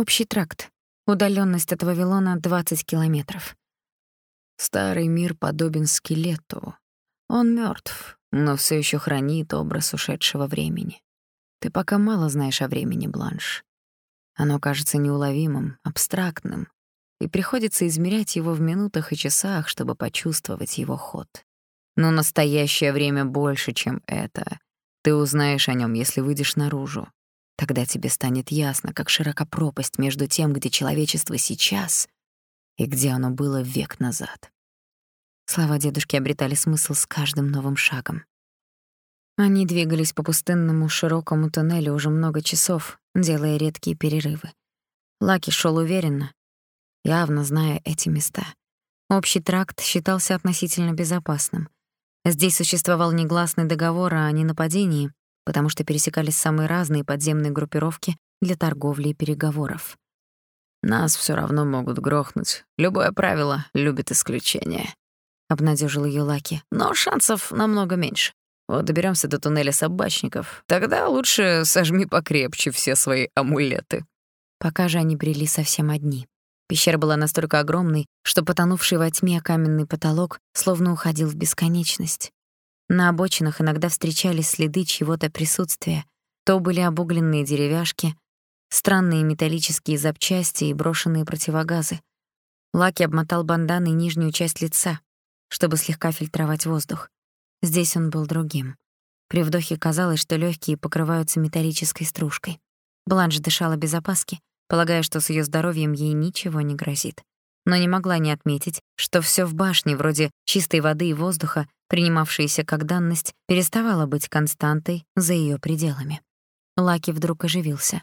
Общий тракт. Удаленность от Вавилона 20 километров. Старый мир подобен скелету. Он мертв, но все еще хранит образ ушедшего времени. Ты пока мало знаешь о времени, Бланш. Оно кажется неуловимым, абстрактным, и приходится измерять его в минутах и часах, чтобы почувствовать его ход. Но настоящее время больше, чем это. Ты узнаешь о нем, если выйдешь наружу. Тогда тебе станет ясно, как широка пропасть между тем, где человечество сейчас и где оно было век назад. Слова дедушки обретали смысл с каждым новым шагом. Они двигались по пустынному широкому туннелю уже много часов, делая редкие перерывы. Лаки шел уверенно, явно зная эти места. Общий тракт считался относительно безопасным. Здесь существовал негласный договор о ненападении, потому что пересекались самые разные подземные группировки для торговли и переговоров. «Нас все равно могут грохнуть. Любое правило любит исключение», — обнадежил ее Лаки. «Но шансов намного меньше. Вот доберемся до туннеля собачников. Тогда лучше сожми покрепче все свои амулеты». Пока же они брели совсем одни. Пещера была настолько огромной, что потонувший во тьме каменный потолок словно уходил в бесконечность. На обочинах иногда встречались следы чьего-то присутствия. То были обугленные деревяшки, странные металлические запчасти и брошенные противогазы. Лаки обмотал банданой нижнюю часть лица, чтобы слегка фильтровать воздух. Здесь он был другим. При вдохе казалось, что легкие покрываются металлической стружкой. Бланш дышала без опаски, полагая, что с ее здоровьем ей ничего не грозит. Но не могла не отметить, что все в башне, вроде чистой воды и воздуха, принимавшиеся как данность, переставало быть константой за ее пределами. Лаки вдруг оживился.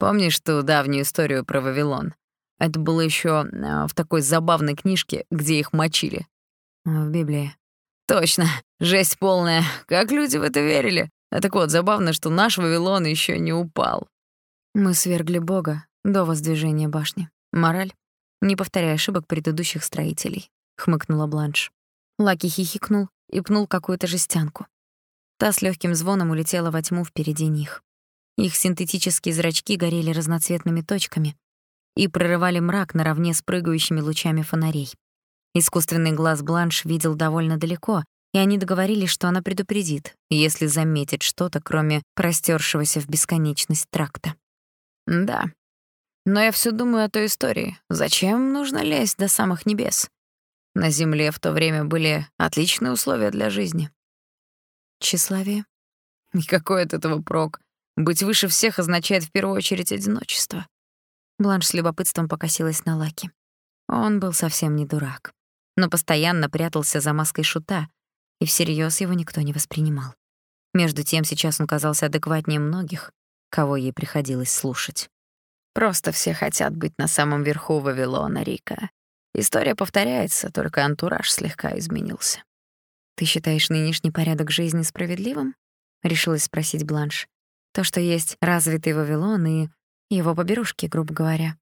«Помнишь ту давнюю историю про Вавилон? Это было еще э, в такой забавной книжке, где их мочили». «В Библии». «Точно. Жесть полная. Как люди в это верили? А так вот, забавно, что наш Вавилон еще не упал». «Мы свергли Бога, до воздвижения башни. Мораль? Не повторяй ошибок предыдущих строителей, хмыкнула Бланш. Лаки хихикнул и пнул какую-то жестянку. Та с легким звоном улетела во тьму впереди них. Их синтетические зрачки горели разноцветными точками и прорывали мрак наравне с прыгающими лучами фонарей. Искусственный глаз Бланш видел довольно далеко, и они договорились, что она предупредит, если заметит что-то, кроме простершегося в бесконечность тракта. «Да, но я все думаю о той истории. Зачем нужно лезть до самых небес? На Земле в то время были отличные условия для жизни. Тщеславие? Никакой от этого прок. Быть выше всех означает в первую очередь одиночество. Бланш с любопытством покосилась на Лаки. Он был совсем не дурак, но постоянно прятался за маской шута, и всерьез его никто не воспринимал. Между тем сейчас он казался адекватнее многих, кого ей приходилось слушать. Просто все хотят быть на самом верху Вавилона, Рика. История повторяется, только антураж слегка изменился. «Ты считаешь нынешний порядок жизни справедливым?» — решилась спросить Бланш. «То, что есть развитый Вавилон и его поберушки, грубо говоря».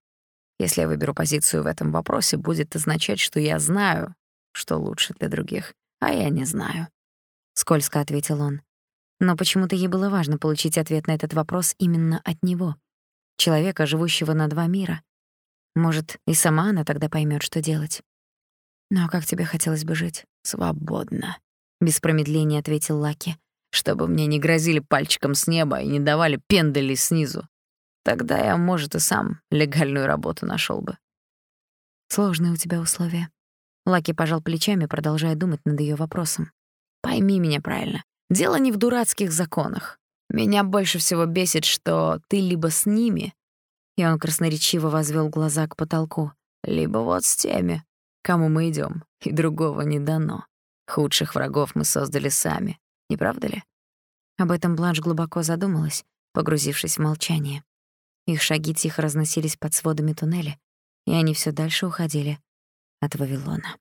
«Если я выберу позицию в этом вопросе, будет означать, что я знаю, что лучше для других, а я не знаю», — скользко ответил он. Но почему-то ей было важно получить ответ на этот вопрос именно от него человека, живущего на два мира. Может, и сама она тогда поймет, что делать. «Ну а как тебе хотелось бы жить?» «Свободно», — без промедления ответил Лаки. «Чтобы мне не грозили пальчиком с неба и не давали пендали снизу. Тогда я, может, и сам легальную работу нашел бы». «Сложные у тебя условия». Лаки пожал плечами, продолжая думать над ее вопросом. «Пойми меня правильно. Дело не в дурацких законах. Меня больше всего бесит, что ты либо с ними, и он красноречиво возвел глаза к потолку, либо вот с теми, кому мы идем, и другого не дано. Худших врагов мы создали сами, не правда ли? Об этом Бланш глубоко задумалась, погрузившись в молчание. Их шаги тихо разносились под сводами туннеля, и они все дальше уходили от Вавилона.